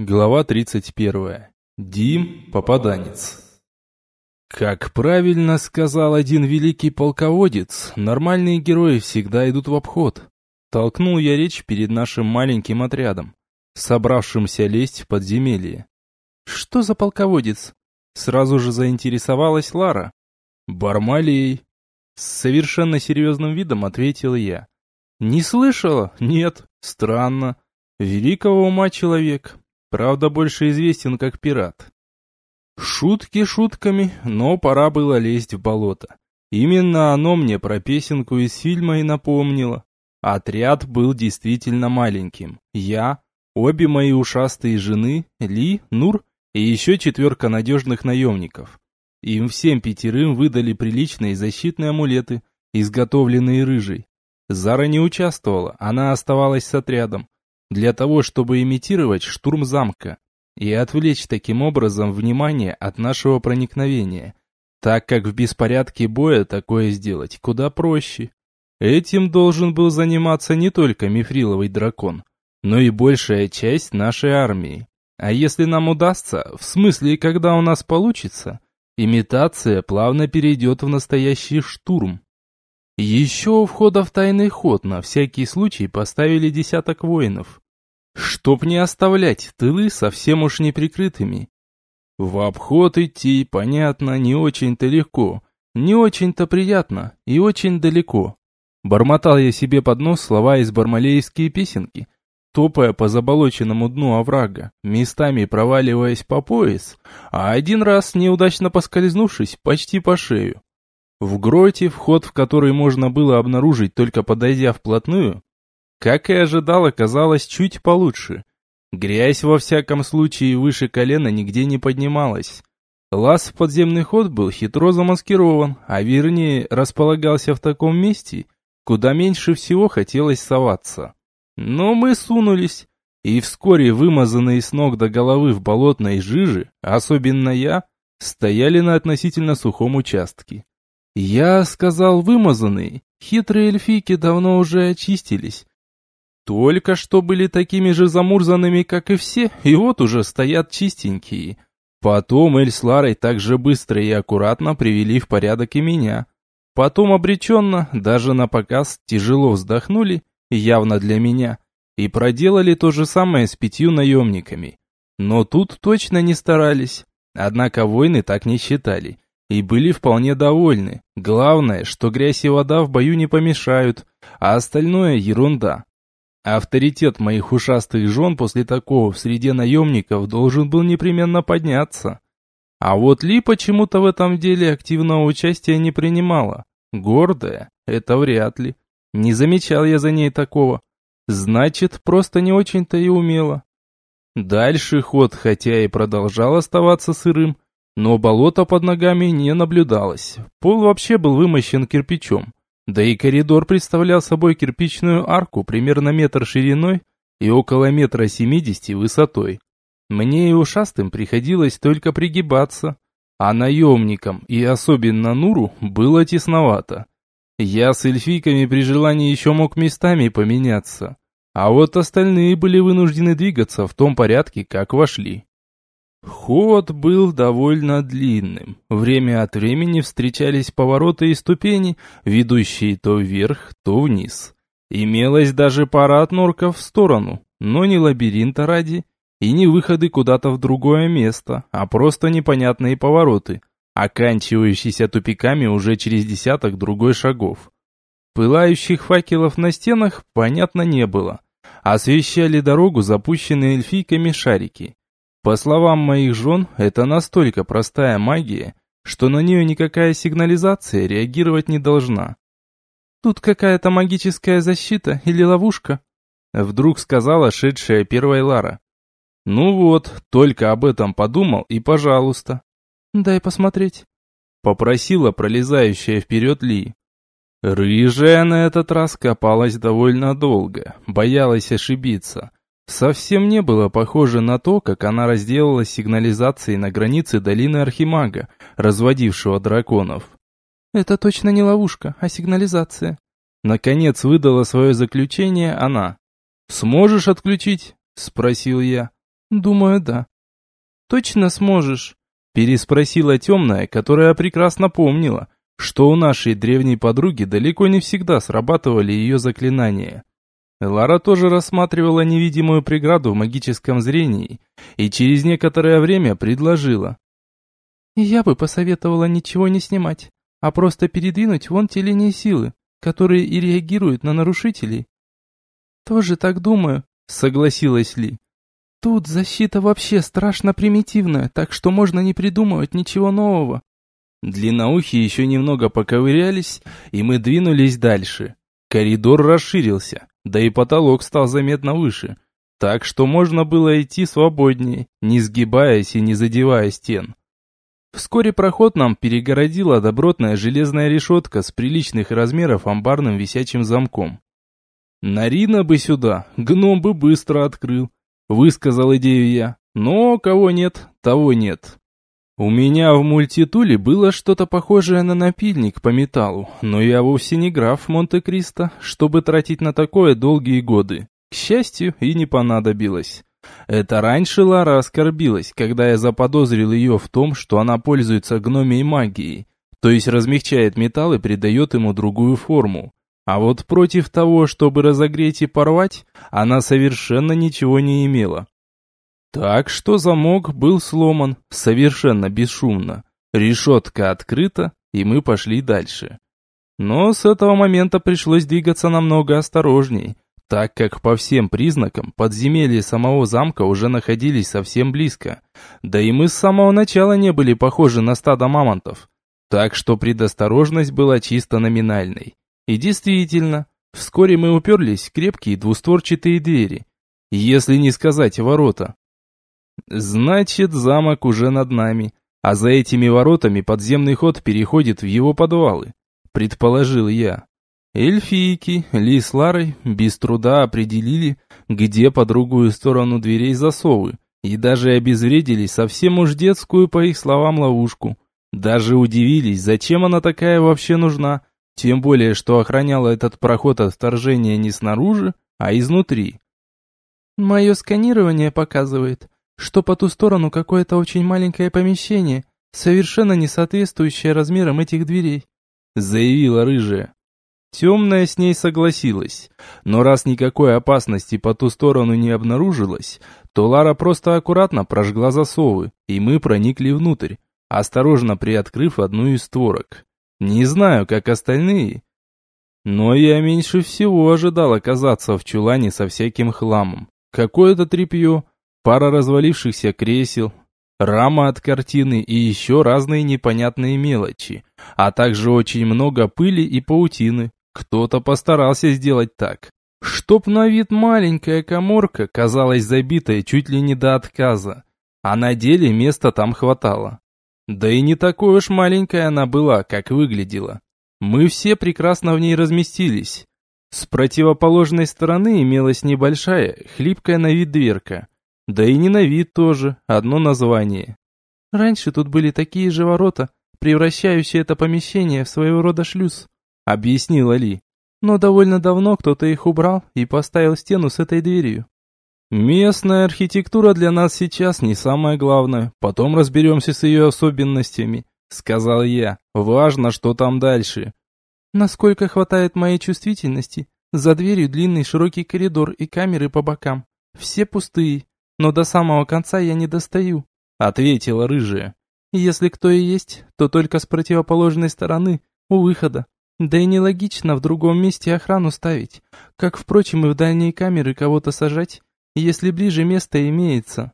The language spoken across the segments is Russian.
Глава 31. Дим, попаданец. Как правильно сказал один великий полководец, нормальные герои всегда идут в обход. Толкнул я речь перед нашим маленьким отрядом, собравшимся лезть в подземелье. Что за полководец? Сразу же заинтересовалась Лара. Бармалей. С совершенно серьезным видом ответил я. Не слышала? Нет. Странно. Великого ума человек, Правда, больше известен как пират. Шутки шутками, но пора было лезть в болото. Именно оно мне про песенку из фильма и напомнило. Отряд был действительно маленьким. Я, обе мои ушастые жены, Ли, Нур и еще четверка надежных наемников. Им всем пятерым выдали приличные защитные амулеты, изготовленные рыжей. Зара не участвовала, она оставалась с отрядом для того, чтобы имитировать штурм замка и отвлечь таким образом внимание от нашего проникновения, так как в беспорядке боя такое сделать куда проще. Этим должен был заниматься не только мифриловый дракон, но и большая часть нашей армии. А если нам удастся, в смысле, когда у нас получится, имитация плавно перейдет в настоящий штурм. Еще у входа в тайный ход на всякий случай поставили десяток воинов. Чтоб не оставлять тылы совсем уж неприкрытыми. В обход идти, понятно, не очень-то легко, не очень-то приятно и очень далеко. Бормотал я себе под нос слова из бармалейские песенки, топая по заболоченному дну оврага, местами проваливаясь по пояс, а один раз, неудачно поскользнувшись, почти по шею. В гроте, вход в который можно было обнаружить только подойдя вплотную, как и ожидал, оказалось чуть получше. Грязь, во всяком случае, выше колена нигде не поднималась. Лаз в подземный ход был хитро замаскирован, а вернее, располагался в таком месте, куда меньше всего хотелось соваться. Но мы сунулись, и вскоре вымазанные с ног до головы в болотной жиже, особенно я, стояли на относительно сухом участке. Я сказал вымазанные, хитрые эльфийки давно уже очистились. Только что были такими же замурзанными, как и все, и вот уже стоят чистенькие. Потом Эль с Ларой так же быстро и аккуратно привели в порядок и меня. Потом обреченно, даже на показ, тяжело вздохнули, явно для меня, и проделали то же самое с пятью наемниками. Но тут точно не старались. Однако воины так не считали и были вполне довольны. Главное, что грязь и вода в бою не помешают, а остальное ерунда. Авторитет моих ушастых жен после такого в среде наемников должен был непременно подняться. А вот Ли почему-то в этом деле активного участия не принимала. Гордая? Это вряд ли. Не замечал я за ней такого. Значит, просто не очень-то и умела. Дальше ход, хотя и продолжал оставаться сырым, но болота под ногами не наблюдалось. Пол вообще был вымощен кирпичом. Да и коридор представлял собой кирпичную арку примерно метр шириной и около метра семидесяти высотой. Мне и ушастым приходилось только пригибаться, а наемникам и особенно Нуру было тесновато. Я с эльфийками при желании еще мог местами поменяться, а вот остальные были вынуждены двигаться в том порядке, как вошли. Ход был довольно длинным. Время от времени встречались повороты и ступени, ведущие то вверх, то вниз. Имелась даже пара отнорков в сторону, но не лабиринта ради, и не выходы куда-то в другое место, а просто непонятные повороты, оканчивающиеся тупиками уже через десяток другой шагов. Пылающих факелов на стенах, понятно, не было. Освещали дорогу запущенные эльфийками шарики. По словам моих жен, это настолько простая магия, что на нее никакая сигнализация реагировать не должна. «Тут какая-то магическая защита или ловушка?» Вдруг сказала шедшая первая Лара. «Ну вот, только об этом подумал и пожалуйста». «Дай посмотреть», — попросила пролезающая вперед Ли. Рыжая на этот раз копалась довольно долго, боялась ошибиться, Совсем не было похоже на то, как она разделалась сигнализацией на границе долины Архимага, разводившего драконов. «Это точно не ловушка, а сигнализация». Наконец выдала свое заключение она. «Сможешь отключить?» – спросил я. Думаю, да. Точно сможешь? Переспросила темная, которая прекрасно помнила, что у нашей древней подруги далеко не всегда срабатывали ее заклинания. Лара тоже рассматривала невидимую преграду в магическом зрении и через некоторое время предложила. «Я бы посоветовала ничего не снимать, а просто передвинуть вон те линии силы, которые и реагируют на нарушителей». «Тоже так думаю», — согласилась Ли. «Тут защита вообще страшно примитивная, так что можно не придумывать ничего нового». Длинноухи еще немного поковырялись, и мы двинулись дальше. Коридор расширился, да и потолок стал заметно выше, так что можно было идти свободнее, не сгибаясь и не задевая стен. Вскоре проход нам перегородила добротная железная решетка с приличных размеров амбарным висячим замком. «Нарина бы сюда, гном бы быстро открыл», — высказал идею я. «Но кого нет, того нет». У меня в мультитуле было что-то похожее на напильник по металлу, но я вовсе не граф Монте-Кристо, чтобы тратить на такое долгие годы. К счастью, и не понадобилось. Это раньше Лара оскорбилась, когда я заподозрил ее в том, что она пользуется гномией магией, то есть размягчает металл и придает ему другую форму. А вот против того, чтобы разогреть и порвать, она совершенно ничего не имела. Так что замок был сломан совершенно бесшумно. Решетка открыта, и мы пошли дальше. Но с этого момента пришлось двигаться намного осторожней, так как по всем признакам подземелья самого замка уже находились совсем близко. Да и мы с самого начала не были похожи на стадо мамонтов. Так что предосторожность была чисто номинальной. И действительно, вскоре мы уперлись в крепкие двустворчатые двери. Если не сказать ворота, Значит, замок уже над нами, а за этими воротами подземный ход переходит в его подвалы, предположил я. Эльфийки, Ли с Ларой без труда определили, где по другую сторону дверей засовы, и даже обезвредили совсем уж детскую, по их словам, ловушку. Даже удивились, зачем она такая вообще нужна, тем более, что охраняла этот проход от вторжения не снаружи, а изнутри. «Мое сканирование показывает, что по ту сторону какое-то очень маленькое помещение, совершенно не соответствующее размерам этих дверей», заявила рыжая. Темная с ней согласилась, но раз никакой опасности по ту сторону не обнаружилось, то Лара просто аккуратно прожгла засовы, и мы проникли внутрь, осторожно приоткрыв одну из створок. Не знаю, как остальные, но я меньше всего ожидал оказаться в чулане со всяким хламом. Какое-то тряпье, пара развалившихся кресел, рама от картины и еще разные непонятные мелочи, а также очень много пыли и паутины. Кто-то постарался сделать так, чтоб на вид маленькая коморка казалась забитой чуть ли не до отказа, а на деле места там хватало. Да и не такой уж маленькая она была, как выглядела. Мы все прекрасно в ней разместились. С противоположной стороны имелась небольшая, хлипкая на вид дверка, да и не на вид тоже, одно название. Раньше тут были такие же ворота, превращающие это помещение в своего рода шлюз, объяснила Ли. Но довольно давно кто-то их убрал и поставил стену с этой дверью. Местная архитектура для нас сейчас не самое главное, потом разберемся с ее особенностями, сказал я. Важно, что там дальше. Насколько хватает моей чувствительности, за дверью длинный широкий коридор и камеры по бокам. Все пустые, но до самого конца я не достаю», — ответила рыжая. «Если кто и есть, то только с противоположной стороны, у выхода. Да и нелогично в другом месте охрану ставить, как, впрочем, и в дальние камеры кого-то сажать, если ближе место имеется».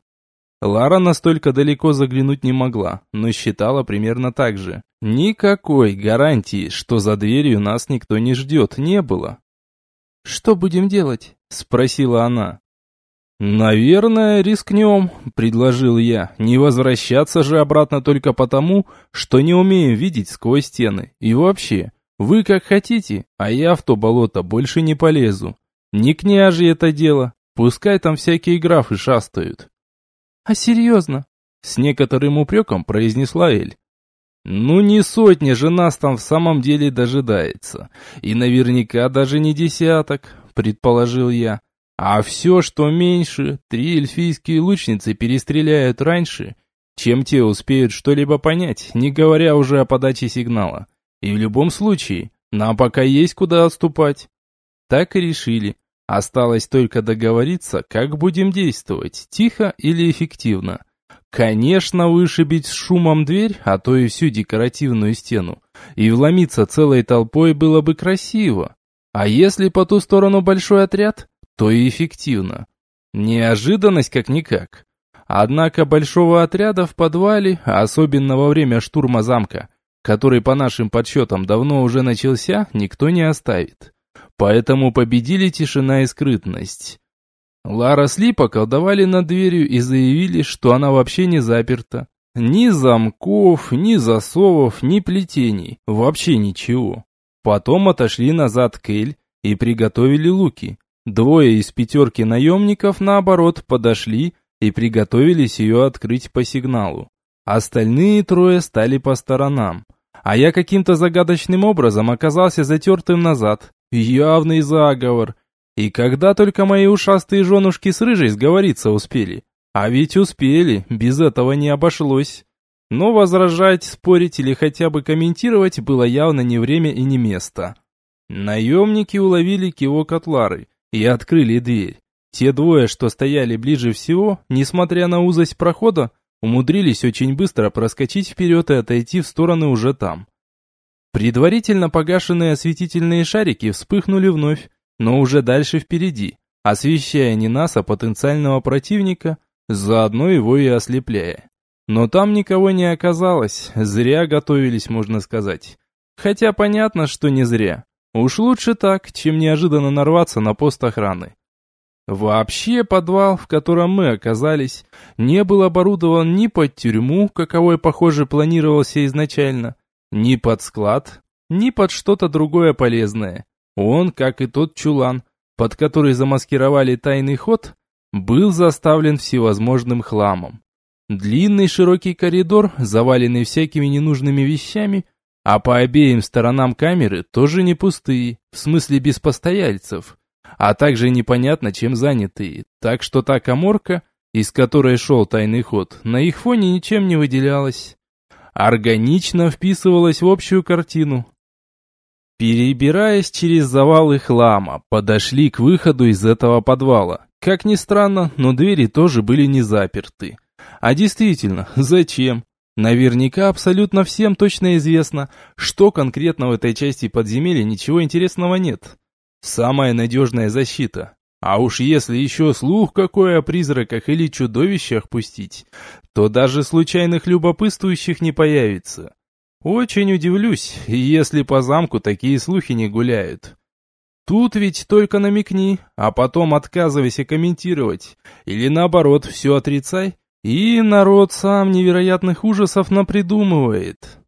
Лара настолько далеко заглянуть не могла, но считала примерно так же. Никакой гарантии, что за дверью нас никто не ждет, не было. «Что будем делать?» – спросила она. «Наверное, рискнем», — предложил я. «Не возвращаться же обратно только потому, что не умеем видеть сквозь стены. И вообще, вы как хотите, а я в то болото больше не полезу. Не княжье это дело, пускай там всякие графы шастают». «А серьезно?» — с некоторым упреком произнесла Эль. «Ну не сотня же нас там в самом деле дожидается, и наверняка даже не десяток», — предположил я. А все, что меньше, три эльфийские лучницы перестреляют раньше, чем те успеют что-либо понять, не говоря уже о подаче сигнала. И в любом случае, нам пока есть куда отступать. Так и решили. Осталось только договориться, как будем действовать, тихо или эффективно. Конечно, вышибить с шумом дверь, а то и всю декоративную стену, и вломиться целой толпой было бы красиво. А если по ту сторону большой отряд, то и эффективно. Неожиданность как-никак. Однако большого отряда в подвале, особенно во время штурма замка, который по нашим подсчетам давно уже начался, никто не оставит. Поэтому победили тишина и скрытность. Лара с Ли поколдовали над дверью и заявили, что она вообще не заперта. Ни замков, ни засовов, ни плетений, вообще ничего. Потом отошли назад к Эль и приготовили луки. Двое из пятерки наемников, наоборот, подошли и приготовились ее открыть по сигналу. Остальные трое стали по сторонам. А я каким-то загадочным образом оказался затертым назад. Явный заговор. И когда только мои ушастые женушки с рыжей сговориться успели. А ведь успели, без этого не обошлось. Но возражать, спорить или хотя бы комментировать было явно не время и не место. Наемники уловили кивок от Лары и открыли дверь. Те двое, что стояли ближе всего, несмотря на узость прохода, умудрились очень быстро проскочить вперед и отойти в стороны уже там. Предварительно погашенные осветительные шарики вспыхнули вновь, но уже дальше впереди, освещая не нас, а потенциального противника, заодно его и ослепляя. Но там никого не оказалось, зря готовились, можно сказать. Хотя понятно, что не зря. Уж лучше так, чем неожиданно нарваться на пост охраны. Вообще подвал, в котором мы оказались, не был оборудован ни под тюрьму, каковой, похоже, планировался изначально, ни под склад, ни под что-то другое полезное. Он, как и тот чулан, под который замаскировали тайный ход, был заставлен всевозможным хламом. Длинный широкий коридор, заваленный всякими ненужными вещами, а по обеим сторонам камеры тоже не пустые, в смысле без постояльцев, а также непонятно чем занятые, так что та коморка, из которой шел тайный ход, на их фоне ничем не выделялась. Органично вписывалась в общую картину. Перебираясь через завалы хлама, подошли к выходу из этого подвала. Как ни странно, но двери тоже были не заперты. А действительно, зачем? Наверняка абсолютно всем точно известно, что конкретно в этой части подземелья ничего интересного нет. Самая надежная защита. А уж если еще слух какой о призраках или чудовищах пустить, то даже случайных любопытствующих не появится. Очень удивлюсь, если по замку такие слухи не гуляют. Тут ведь только намекни, а потом отказывайся комментировать. Или наоборот, все отрицай. И народ сам невероятных ужасов напридумывает.